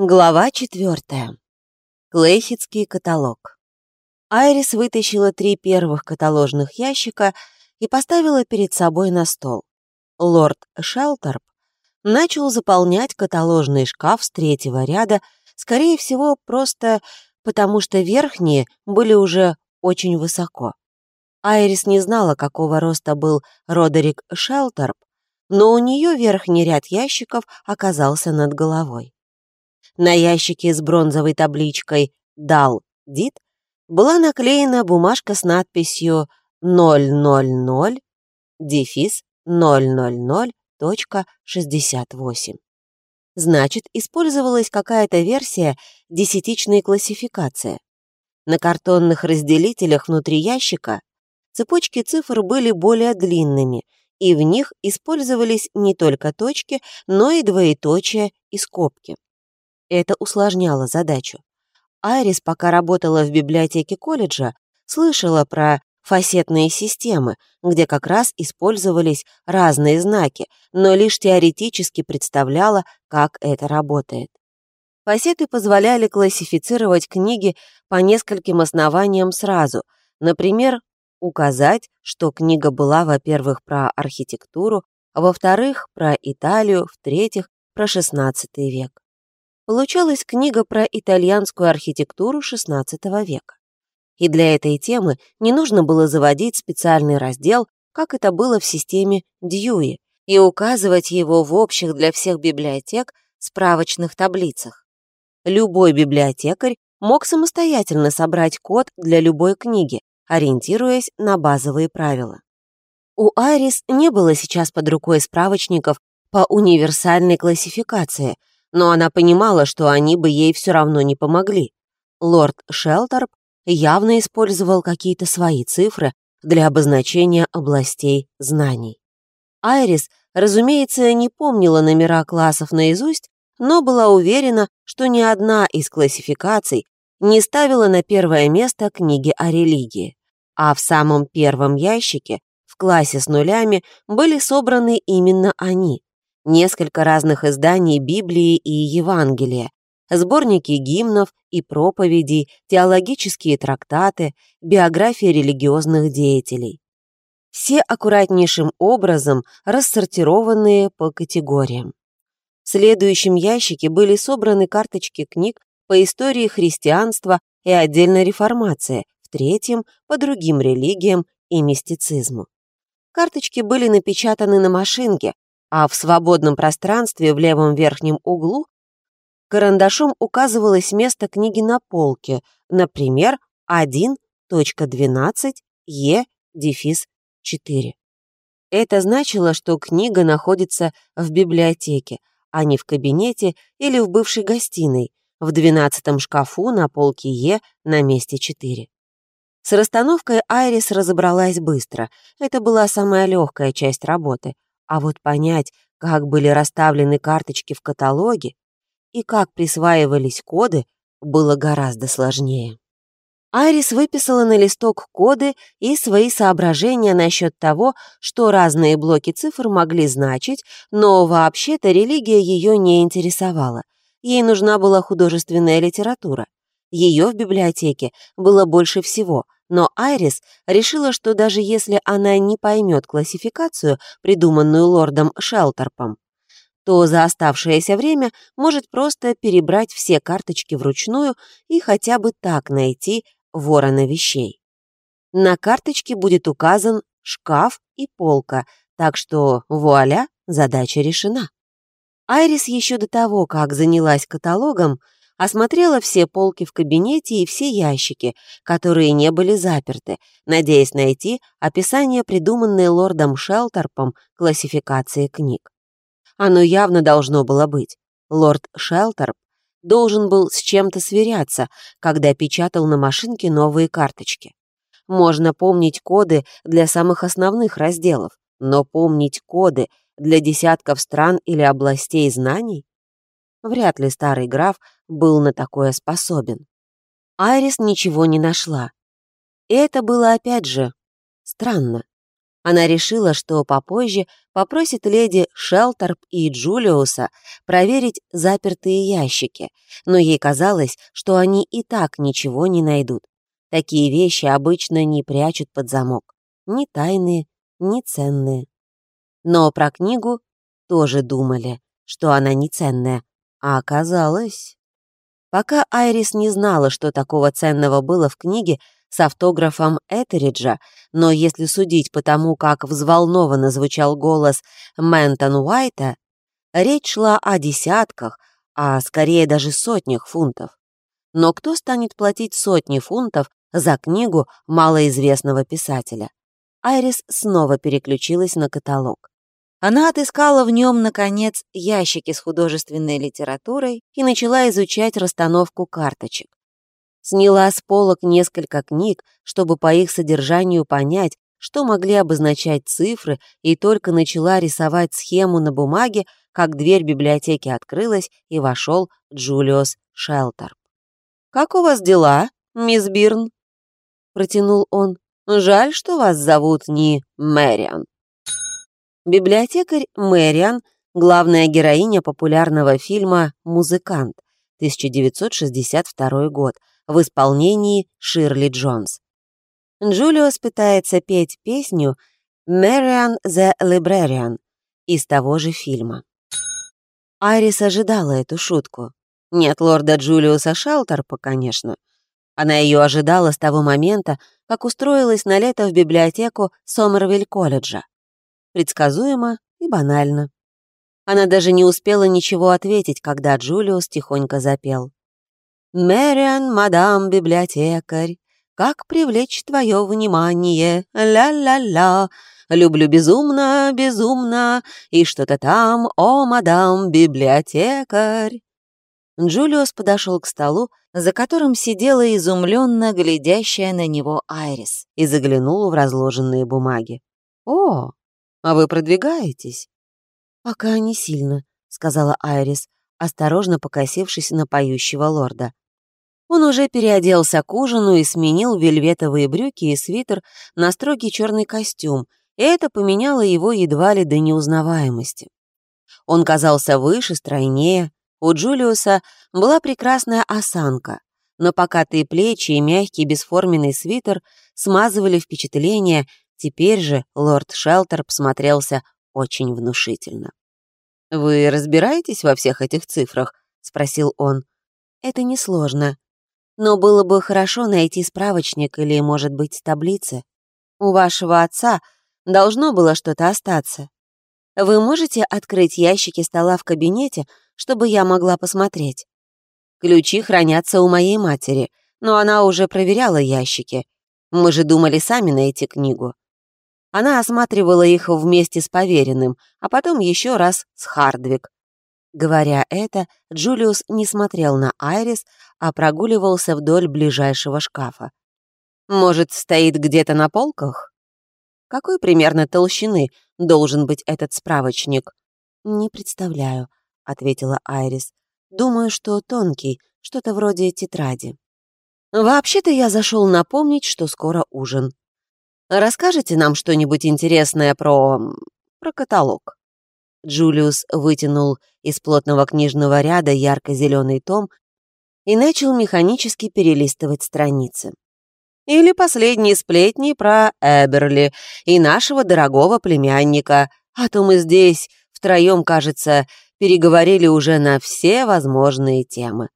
Глава четвертая. Клейхитский каталог. Айрис вытащила три первых каталожных ящика и поставила перед собой на стол. Лорд Шелтерп начал заполнять каталожный шкаф с третьего ряда, скорее всего, просто потому что верхние были уже очень высоко. Айрис не знала, какого роста был Родерик Шелтерп, но у нее верхний ряд ящиков оказался над головой. На ящике с бронзовой табличкой «Дал Дит» была наклеена бумажка с надписью 000 дефис 000.68. Значит, использовалась какая-то версия десятичной классификации. На картонных разделителях внутри ящика цепочки цифр были более длинными, и в них использовались не только точки, но и двоеточия и скобки. Это усложняло задачу. Айрис, пока работала в библиотеке колледжа, слышала про фасетные системы, где как раз использовались разные знаки, но лишь теоретически представляла, как это работает. Фасеты позволяли классифицировать книги по нескольким основаниям сразу, например, указать, что книга была, во-первых, про архитектуру, а во-вторых, про Италию, в-третьих, про XVI век получалась книга про итальянскую архитектуру XVI века. И для этой темы не нужно было заводить специальный раздел, как это было в системе Дьюи, и указывать его в общих для всех библиотек справочных таблицах. Любой библиотекарь мог самостоятельно собрать код для любой книги, ориентируясь на базовые правила. У Айрис не было сейчас под рукой справочников по универсальной классификации, но она понимала, что они бы ей все равно не помогли. Лорд Шелтерп явно использовал какие-то свои цифры для обозначения областей знаний. Айрис, разумеется, не помнила номера классов наизусть, но была уверена, что ни одна из классификаций не ставила на первое место книги о религии, а в самом первом ящике в классе с нулями были собраны именно они, несколько разных изданий Библии и Евангелия, сборники гимнов и проповедей, теологические трактаты, биографии религиозных деятелей. Все аккуратнейшим образом рассортированные по категориям. В следующем ящике были собраны карточки книг по истории христианства и отдельно реформации, в третьем — по другим религиям и мистицизму. Карточки были напечатаны на машинке, а в свободном пространстве в левом верхнем углу карандашом указывалось место книги на полке, например, 1.12 Е дефис 4. Это значило, что книга находится в библиотеке, а не в кабинете или в бывшей гостиной, в двенадцатом шкафу на полке Е на месте 4. С расстановкой Айрис разобралась быстро. Это была самая легкая часть работы — а вот понять, как были расставлены карточки в каталоге и как присваивались коды, было гораздо сложнее. Айрис выписала на листок коды и свои соображения насчет того, что разные блоки цифр могли значить, но вообще-то религия ее не интересовала. Ей нужна была художественная литература. Ее в библиотеке было больше всего — но Айрис решила, что даже если она не поймет классификацию, придуманную лордом Шелтерпом, то за оставшееся время может просто перебрать все карточки вручную и хотя бы так найти ворона вещей. На карточке будет указан шкаф и полка, так что вуаля, задача решена. Айрис еще до того, как занялась каталогом, осмотрела все полки в кабинете и все ящики, которые не были заперты, надеясь найти описание, придуманное лордом Шелтерпом классификации книг. Оно явно должно было быть. Лорд Шелтерп должен был с чем-то сверяться, когда печатал на машинке новые карточки. Можно помнить коды для самых основных разделов, но помнить коды для десятков стран или областей знаний? Вряд ли старый граф был на такое способен. Айрис ничего не нашла. И это было опять же странно. Она решила, что попозже попросит леди Шелтерп и Джулиуса проверить запертые ящики, но ей казалось, что они и так ничего не найдут. Такие вещи обычно не прячут под замок. Ни тайные, ни ценные. Но про книгу тоже думали, что она не ценная, а оказалось... Пока Айрис не знала, что такого ценного было в книге, с автографом Этериджа, но если судить по тому, как взволнованно звучал голос Мэнтон Уайта, речь шла о десятках, а скорее даже сотнях фунтов. Но кто станет платить сотни фунтов за книгу малоизвестного писателя? Айрис снова переключилась на каталог. Она отыскала в нем, наконец, ящики с художественной литературой и начала изучать расстановку карточек. Сняла с полок несколько книг, чтобы по их содержанию понять, что могли обозначать цифры, и только начала рисовать схему на бумаге, как дверь библиотеки открылась, и вошел Джулиус Шелтер. «Как у вас дела, мисс Бирн?» — протянул он. «Жаль, что вас зовут не Мэриан». Библиотекарь Мэриан — главная героиня популярного фильма «Музыкант» 1962 год, в исполнении Ширли Джонс. Джулиус пытается петь песню «Marian the Librarian» из того же фильма. Айрис ожидала эту шутку. Нет лорда Джулиуса Шелтерпа, конечно. Она ее ожидала с того момента, как устроилась на лето в библиотеку Сомервиль-колледжа. Предсказуемо и банально. Она даже не успела ничего ответить, когда Джулиус тихонько запел. Мэриан, мадам библиотекарь, как привлечь твое внимание, ля-ля-ля, люблю безумно, безумно, и что-то там, о, мадам библиотекарь. Джулиус подошел к столу, за которым сидела изумленно глядящая на него Айрис, и заглянул в разложенные бумаги. «О, а вы продвигаетесь?» «Пока не сильно», — сказала Айрис, осторожно покосившись на поющего лорда. Он уже переоделся к ужину и сменил вельветовые брюки и свитер на строгий черный костюм, и это поменяло его едва ли до неузнаваемости. Он казался выше, стройнее. У Джулиуса была прекрасная осанка, но покатые плечи и мягкий бесформенный свитер смазывали впечатление, теперь же лорд Шелтер посмотрелся очень внушительно. «Вы разбираетесь во всех этих цифрах?» — спросил он. «Это несложно. Но было бы хорошо найти справочник или, может быть, таблицы. У вашего отца должно было что-то остаться. Вы можете открыть ящики стола в кабинете, чтобы я могла посмотреть? Ключи хранятся у моей матери, но она уже проверяла ящики. Мы же думали сами найти книгу. Она осматривала их вместе с поверенным, а потом еще раз с Хардвик. Говоря это, Джулиус не смотрел на Айрис, а прогуливался вдоль ближайшего шкафа. «Может, стоит где-то на полках?» «Какой примерно толщины должен быть этот справочник?» «Не представляю», — ответила Айрис. «Думаю, что тонкий, что-то вроде тетради». «Вообще-то я зашел напомнить, что скоро ужин», Расскажите нам что-нибудь интересное про... про каталог». Джулиус вытянул из плотного книжного ряда ярко-зеленый том и начал механически перелистывать страницы. «Или последние сплетни про Эберли и нашего дорогого племянника, а то мы здесь втроем, кажется, переговорили уже на все возможные темы.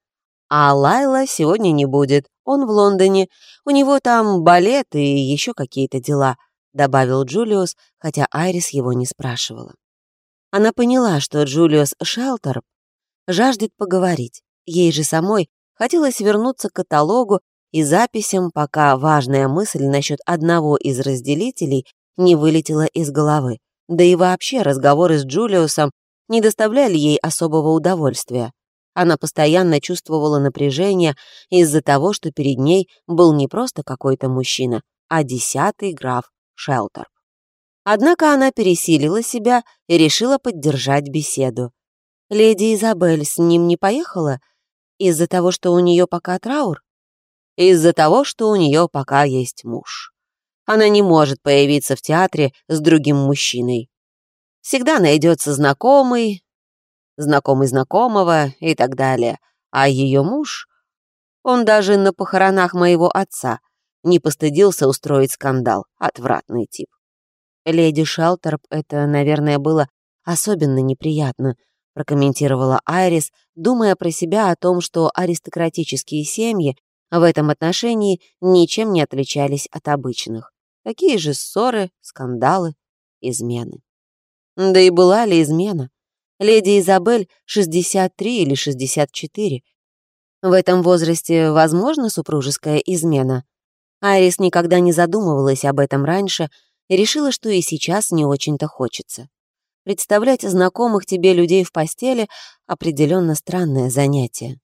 А Лайла сегодня не будет, он в Лондоне, у него там балет и еще какие-то дела», — добавил Джулиус, хотя Айрис его не спрашивала. Она поняла, что Джулиус Шелтер жаждет поговорить. Ей же самой хотелось вернуться к каталогу и записям, пока важная мысль насчет одного из разделителей не вылетела из головы. Да и вообще разговоры с Джулиусом не доставляли ей особого удовольствия. Она постоянно чувствовала напряжение из-за того, что перед ней был не просто какой-то мужчина, а десятый граф Шелтер. Однако она пересилила себя и решила поддержать беседу. Леди Изабель с ним не поехала? Из-за того, что у нее пока траур? Из-за того, что у нее пока есть муж. Она не может появиться в театре с другим мужчиной. Всегда найдется знакомый, знакомый знакомого и так далее. А ее муж, он даже на похоронах моего отца не постыдился устроить скандал. Отвратный тип. Леди Шелтерп это, наверное, было особенно неприятно, прокомментировала Айрис, думая про себя о том, что аристократические семьи в этом отношении ничем не отличались от обычных. Такие же ссоры, скандалы, измены. Да и была ли измена? Леди Изабель 63 или 64. В этом возрасте возможна супружеская измена? Айрис никогда не задумывалась об этом раньше и решила, что и сейчас не очень-то хочется. Представлять знакомых тебе людей в постели — определенно странное занятие.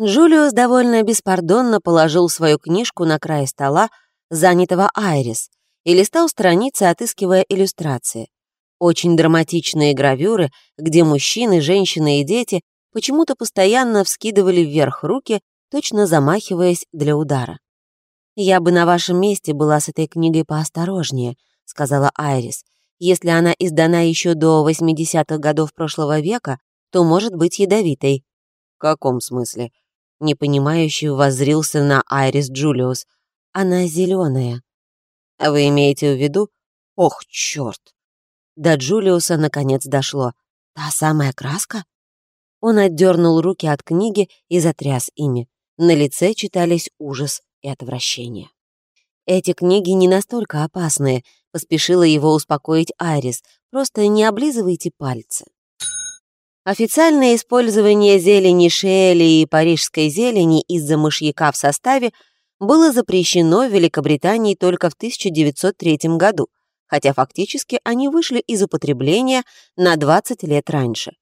Джулиус довольно беспардонно положил свою книжку на край стола, занятого Айрис, и листал страницы, отыскивая иллюстрации. Очень драматичные гравюры, где мужчины, женщины и дети почему-то постоянно вскидывали вверх руки, точно замахиваясь для удара. «Я бы на вашем месте была с этой книгой поосторожнее», — сказала Айрис. «Если она издана еще до 80-х годов прошлого века, то может быть ядовитой». «В каком смысле?» Непонимающий воззрился на Айрис Джулиус. «Она зеленая. «Вы имеете в виду?» «Ох, черт!» До Джулиуса наконец дошло. «Та самая краска?» Он отдернул руки от книги и затряс ими. На лице читались ужас и отвращение. «Эти книги не настолько опасные», — поспешила его успокоить Айрис. «Просто не облизывайте пальцы». Официальное использование зелени шеэли и парижской зелени из-за мышьяка в составе было запрещено в Великобритании только в 1903 году, хотя фактически они вышли из употребления на 20 лет раньше.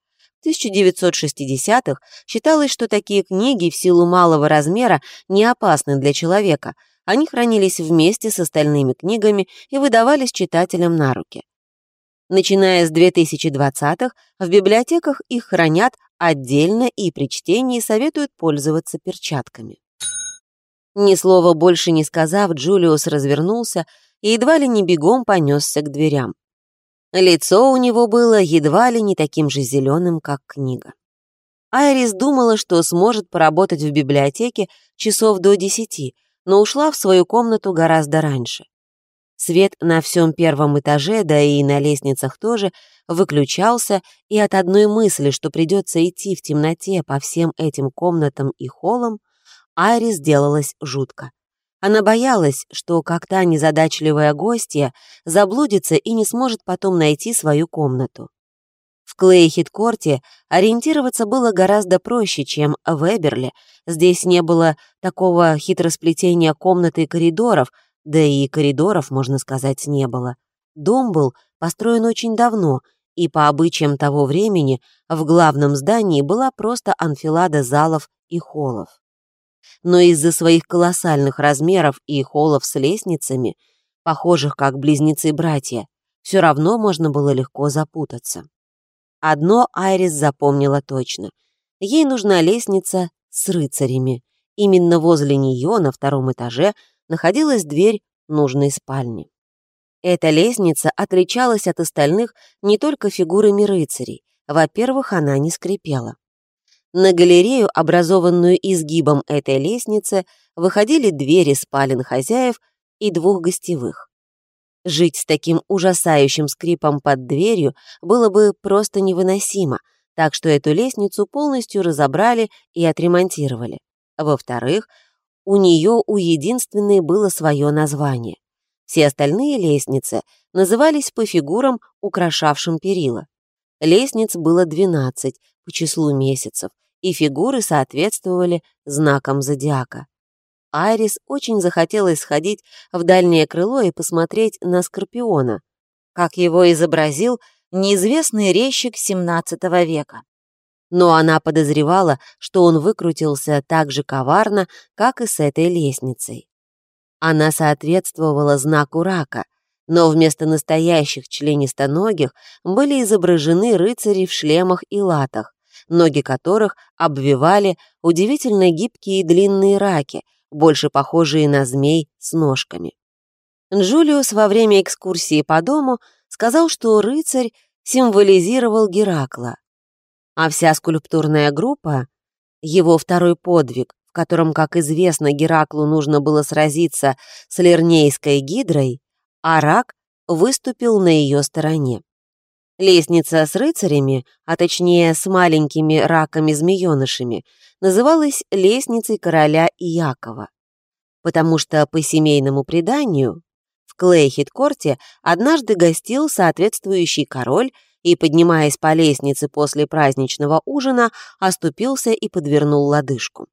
В 1960-х считалось, что такие книги в силу малого размера не опасны для человека. Они хранились вместе с остальными книгами и выдавались читателям на руки. Начиная с 2020-х, в библиотеках их хранят отдельно и при чтении советуют пользоваться перчатками. Ни слова больше не сказав, Джулиус развернулся и едва ли не бегом понесся к дверям. Лицо у него было едва ли не таким же зеленым, как книга. Айрис думала, что сможет поработать в библиотеке часов до десяти, но ушла в свою комнату гораздо раньше. Свет на всем первом этаже, да и на лестницах тоже, выключался, и от одной мысли, что придется идти в темноте по всем этим комнатам и холлам, Айрис делалась жутко. Она боялась, что как та незадачливая гостья заблудится и не сможет потом найти свою комнату. В Клейхит-корте ориентироваться было гораздо проще, чем в Эберле. Здесь не было такого хитросплетения комнат и коридоров, да и коридоров, можно сказать, не было. Дом был построен очень давно, и по обычаям того времени в главном здании была просто анфилада залов и холлов но из-за своих колоссальных размеров и холлов с лестницами, похожих как близнецы-братья, все равно можно было легко запутаться. Одно Айрис запомнила точно. Ей нужна лестница с рыцарями. Именно возле нее на втором этаже находилась дверь нужной спальни. Эта лестница отличалась от остальных не только фигурами рыцарей. Во-первых, она не скрипела. На галерею, образованную изгибом этой лестницы, выходили двери спален хозяев и двух гостевых. Жить с таким ужасающим скрипом под дверью было бы просто невыносимо, так что эту лестницу полностью разобрали и отремонтировали. Во-вторых, у нее у единственной было свое название. Все остальные лестницы назывались по фигурам, украшавшим перила. Лестниц было 12 по числу месяцев, и фигуры соответствовали знакам зодиака. Айрис очень захотелось сходить в дальнее крыло и посмотреть на Скорпиона, как его изобразил неизвестный резчик XVII века. Но она подозревала, что он выкрутился так же коварно, как и с этой лестницей. Она соответствовала знаку рака, но вместо настоящих членистоногих были изображены рыцари в шлемах и латах, ноги которых обвивали удивительно гибкие и длинные раки, больше похожие на змей с ножками. Джулиус во время экскурсии по дому сказал, что рыцарь символизировал Геракла, а вся скульптурная группа — его второй подвиг, в котором, как известно, Гераклу нужно было сразиться с Лернейской гидрой, а рак выступил на ее стороне. Лестница с рыцарями, а точнее с маленькими раками-змеенышами, называлась лестницей короля Иакова, потому что по семейному преданию в Клейхит-корте однажды гостил соответствующий король и, поднимаясь по лестнице после праздничного ужина, оступился и подвернул лодыжку.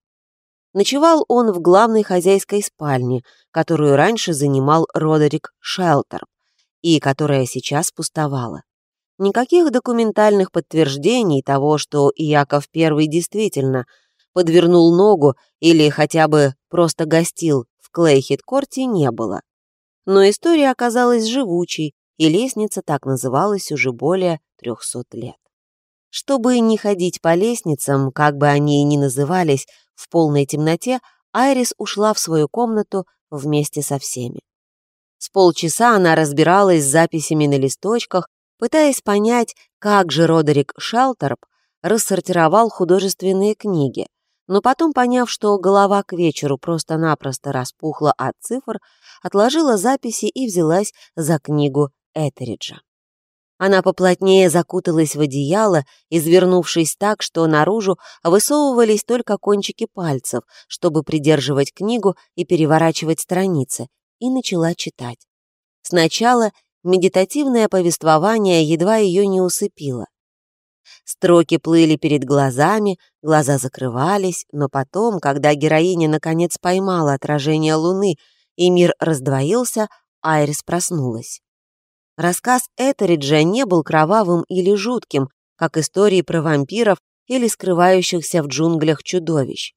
Ночевал он в главной хозяйской спальне, которую раньше занимал Родерик Шелтерп, и которая сейчас пустовала. Никаких документальных подтверждений того, что Иаков I действительно подвернул ногу или хотя бы просто гостил в Клейхит-корте не было. Но история оказалась живучей, и лестница так называлась уже более 300 лет. Чтобы не ходить по лестницам, как бы они ни назывались, в полной темноте, Айрис ушла в свою комнату вместе со всеми. С полчаса она разбиралась с записями на листочках, пытаясь понять, как же Родерик Шелтерп рассортировал художественные книги, но потом, поняв, что голова к вечеру просто-напросто распухла от цифр, отложила записи и взялась за книгу Этериджа. Она поплотнее закуталась в одеяло, извернувшись так, что наружу высовывались только кончики пальцев, чтобы придерживать книгу и переворачивать страницы, и начала читать. Сначала медитативное повествование едва ее не усыпило. Строки плыли перед глазами, глаза закрывались, но потом, когда героиня наконец поймала отражение луны и мир раздвоился, Айрис проснулась. Рассказ Этериджа не был кровавым или жутким, как истории про вампиров или скрывающихся в джунглях чудовищ.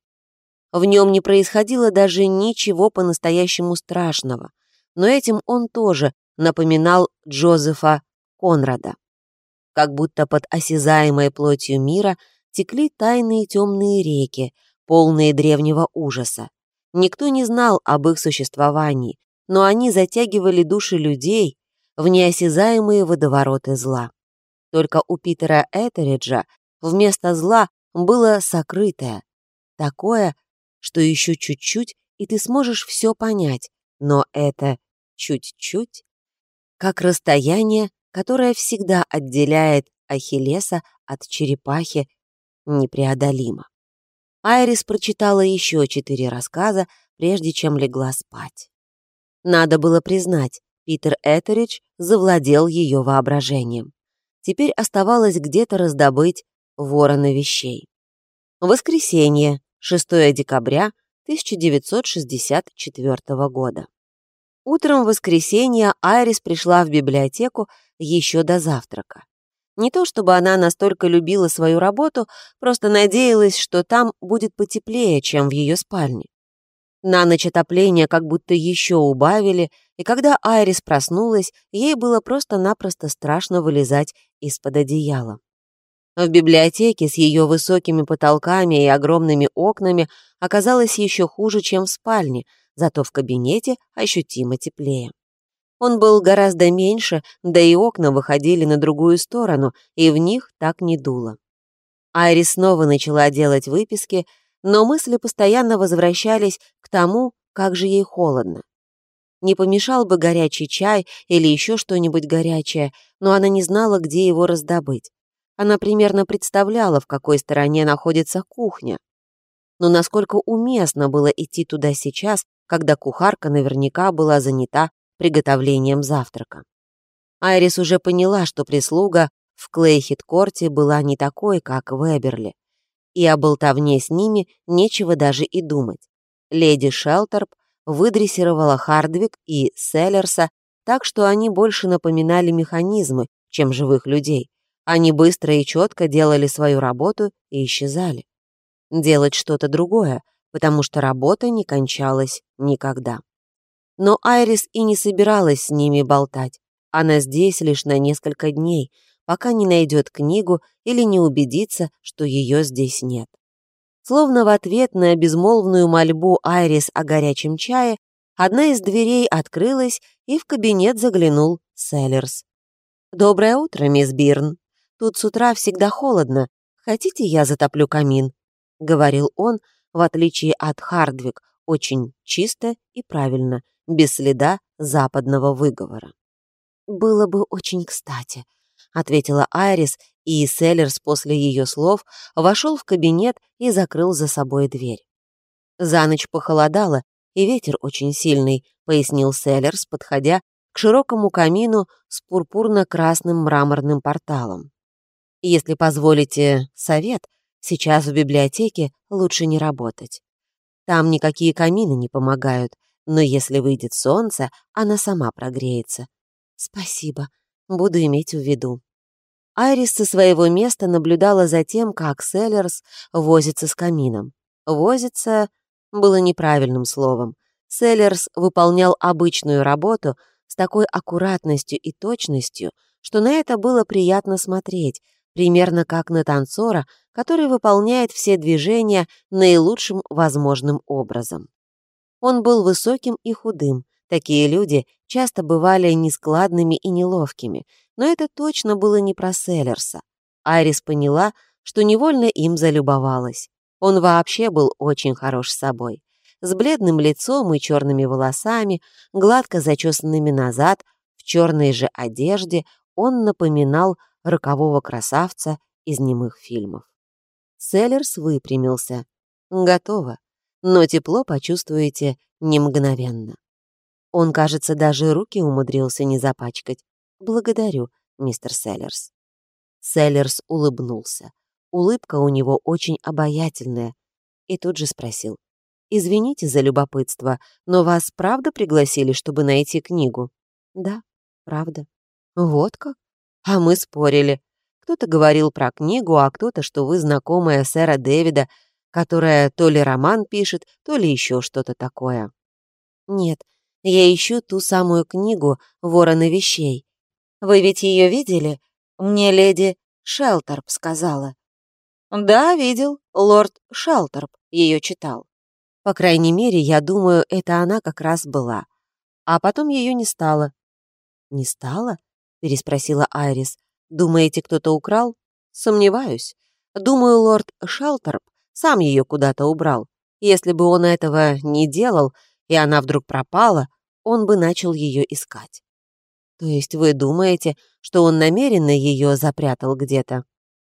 В нем не происходило даже ничего по-настоящему страшного, но этим он тоже напоминал Джозефа Конрада. Как будто под осязаемой плотью мира текли тайные темные реки, полные древнего ужаса. Никто не знал об их существовании, но они затягивали души людей в неосязаемые водовороты зла. Только у Питера Этериджа вместо зла было сокрытое, такое, что еще чуть-чуть, и ты сможешь все понять, но это чуть-чуть, как расстояние, которое всегда отделяет Ахиллеса от черепахи, непреодолимо. Айрис прочитала еще четыре рассказа, прежде чем легла спать. Надо было признать, Питер Этеридж завладел ее воображением. Теперь оставалось где-то раздобыть ворона вещей. Воскресенье, 6 декабря 1964 года. Утром в воскресенье Айрис пришла в библиотеку еще до завтрака. Не то чтобы она настолько любила свою работу, просто надеялась, что там будет потеплее, чем в ее спальне. На ночь отопление как будто еще убавили, и когда Айрис проснулась, ей было просто-напросто страшно вылезать из-под одеяла. В библиотеке с ее высокими потолками и огромными окнами оказалось еще хуже, чем в спальне, зато в кабинете ощутимо теплее. Он был гораздо меньше, да и окна выходили на другую сторону, и в них так не дуло. Айрис снова начала делать выписки, но мысли постоянно возвращались к тому, как же ей холодно. Не помешал бы горячий чай или еще что-нибудь горячее, но она не знала, где его раздобыть. Она примерно представляла, в какой стороне находится кухня. Но насколько уместно было идти туда сейчас, когда кухарка наверняка была занята приготовлением завтрака. Айрис уже поняла, что прислуга в Клейхит-корте была не такой, как в Эберли и о болтовне с ними нечего даже и думать. Леди Шелтерп выдрессировала Хардвик и Селлерса так, что они больше напоминали механизмы, чем живых людей. Они быстро и четко делали свою работу и исчезали. Делать что-то другое, потому что работа не кончалась никогда. Но Айрис и не собиралась с ними болтать. Она здесь лишь на несколько дней, пока не найдет книгу или не убедится, что ее здесь нет. Словно в ответ на безмолвную мольбу Айрис о горячем чае, Одна из дверей открылась, и в кабинет заглянул Селлерс. «Доброе утро, мисс Бирн. Тут с утра всегда холодно. Хотите, я затоплю камин?» — говорил он, в отличие от Хардвик, очень чисто и правильно, без следа западного выговора. «Было бы очень кстати», — ответила Айрис, и Селлерс после ее слов вошел в кабинет и закрыл за собой дверь. За ночь похолодало, и ветер очень сильный, пояснил Селлерс, подходя к широкому камину с пурпурно-красным мраморным порталом. Если позволите совет, сейчас в библиотеке лучше не работать. Там никакие камины не помогают, но если выйдет солнце, она сама прогреется. Спасибо, буду иметь в виду. Айрис со своего места наблюдала за тем, как Селлерс возится с камином. Возится было неправильным словом. Селлерс выполнял обычную работу с такой аккуратностью и точностью, что на это было приятно смотреть, примерно как на танцора, который выполняет все движения наилучшим возможным образом. Он был высоким и худым. Такие люди часто бывали нескладными и неловкими, но это точно было не про Селлерса. Айрис поняла, что невольно им залюбовалась. Он вообще был очень хорош собой. С бледным лицом и черными волосами, гладко зачесанными назад, в черной же одежде, он напоминал рокового красавца из немых фильмов. Селлерс выпрямился. Готово, но тепло почувствуете не мгновенно. Он, кажется, даже руки умудрился не запачкать. Благодарю, мистер Селлерс. Селлерс улыбнулся. Улыбка у него очень обаятельная. И тут же спросил. «Извините за любопытство, но вас правда пригласили, чтобы найти книгу?» «Да, правда». «Вот как? А мы спорили. Кто-то говорил про книгу, а кто-то, что вы знакомая сэра Дэвида, которая то ли роман пишет, то ли еще что-то такое». «Нет, я ищу ту самую книгу «Ворона вещей». Вы ведь ее видели? Мне леди Шелтерп сказала. «Да, видел. Лорд Шалтерп ее читал. По крайней мере, я думаю, это она как раз была. А потом ее не стало». «Не стало?» — переспросила Айрис. «Думаете, кто-то украл?» «Сомневаюсь. Думаю, лорд Шалтерп сам ее куда-то убрал. Если бы он этого не делал, и она вдруг пропала, он бы начал ее искать». «То есть вы думаете, что он намеренно ее запрятал где-то?»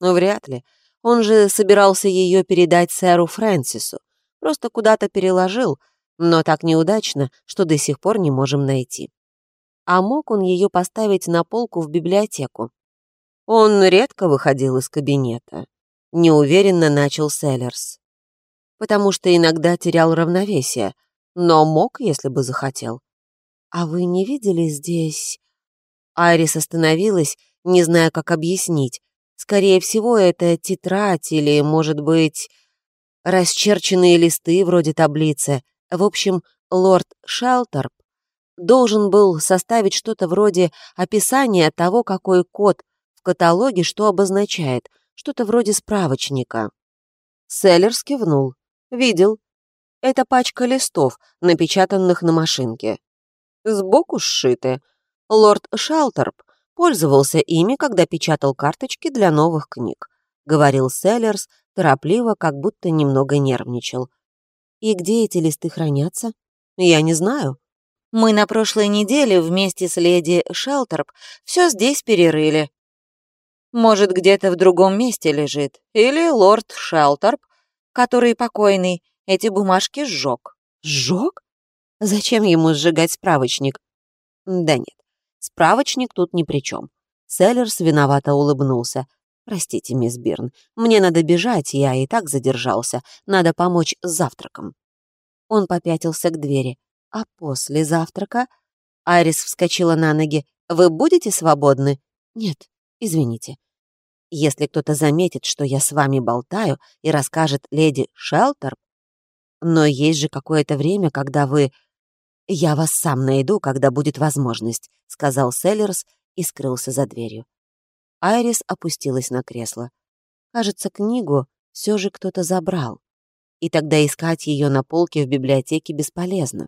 «Ну, вряд ли. Он же собирался ее передать сэру Фрэнсису. Просто куда-то переложил, но так неудачно, что до сих пор не можем найти. А мог он ее поставить на полку в библиотеку? Он редко выходил из кабинета. Неуверенно начал Селлерс. Потому что иногда терял равновесие, но мог, если бы захотел. «А вы не видели здесь...» Айрис остановилась, не зная, как объяснить, Скорее всего, это тетрадь или, может быть, расчерченные листы вроде таблицы. В общем, лорд Шелтерп должен был составить что-то вроде описания того, какой код каталоге что обозначает, что-то вроде справочника. Селлерс кивнул. Видел. Это пачка листов, напечатанных на машинке. Сбоку сшиты. Лорд Шалтерп Пользовался ими, когда печатал карточки для новых книг», — говорил Селлерс, торопливо, как будто немного нервничал. «И где эти листы хранятся?» «Я не знаю. Мы на прошлой неделе вместе с леди Шелтерп все здесь перерыли. Может, где-то в другом месте лежит. Или лорд Шелтерп, который покойный, эти бумажки сжег». «Сжег? Зачем ему сжигать справочник?» «Да нет, Справочник тут ни при чем. Селлерс виновато улыбнулся. «Простите, мисс Бирн, мне надо бежать, я и так задержался. Надо помочь с завтраком». Он попятился к двери. «А после завтрака?» Айрис вскочила на ноги. «Вы будете свободны?» «Нет, извините. Если кто-то заметит, что я с вами болтаю и расскажет леди Шелтер, но есть же какое-то время, когда вы «Я вас сам найду, когда будет возможность», — сказал Селлерс и скрылся за дверью. Айрис опустилась на кресло. Кажется, книгу все же кто-то забрал. И тогда искать ее на полке в библиотеке бесполезно.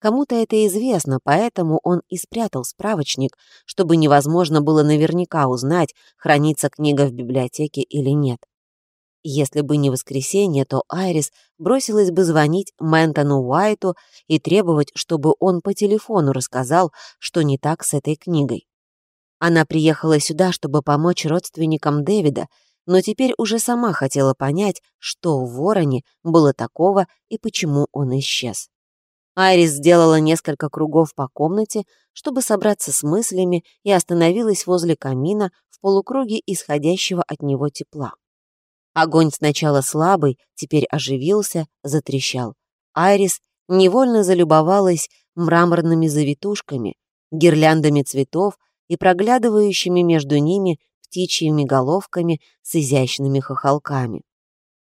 Кому-то это известно, поэтому он и спрятал справочник, чтобы невозможно было наверняка узнать, хранится книга в библиотеке или нет. Если бы не воскресенье, то Айрис бросилась бы звонить Мэнтону Уайту и требовать, чтобы он по телефону рассказал, что не так с этой книгой. Она приехала сюда, чтобы помочь родственникам Дэвида, но теперь уже сама хотела понять, что в Вороне было такого и почему он исчез. Айрис сделала несколько кругов по комнате, чтобы собраться с мыслями и остановилась возле камина в полукруге исходящего от него тепла. Огонь сначала слабый, теперь оживился, затрещал. Айрис невольно залюбовалась мраморными завитушками, гирляндами цветов и проглядывающими между ними птичьими головками с изящными хохолками.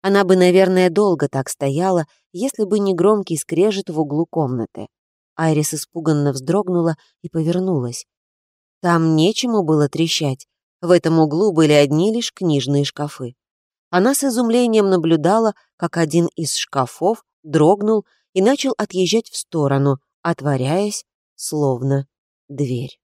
Она бы, наверное, долго так стояла, если бы не громкий скрежет в углу комнаты. Айрис испуганно вздрогнула и повернулась. Там нечему было трещать. В этом углу были одни лишь книжные шкафы. Она с изумлением наблюдала, как один из шкафов дрогнул и начал отъезжать в сторону, отворяясь, словно дверь.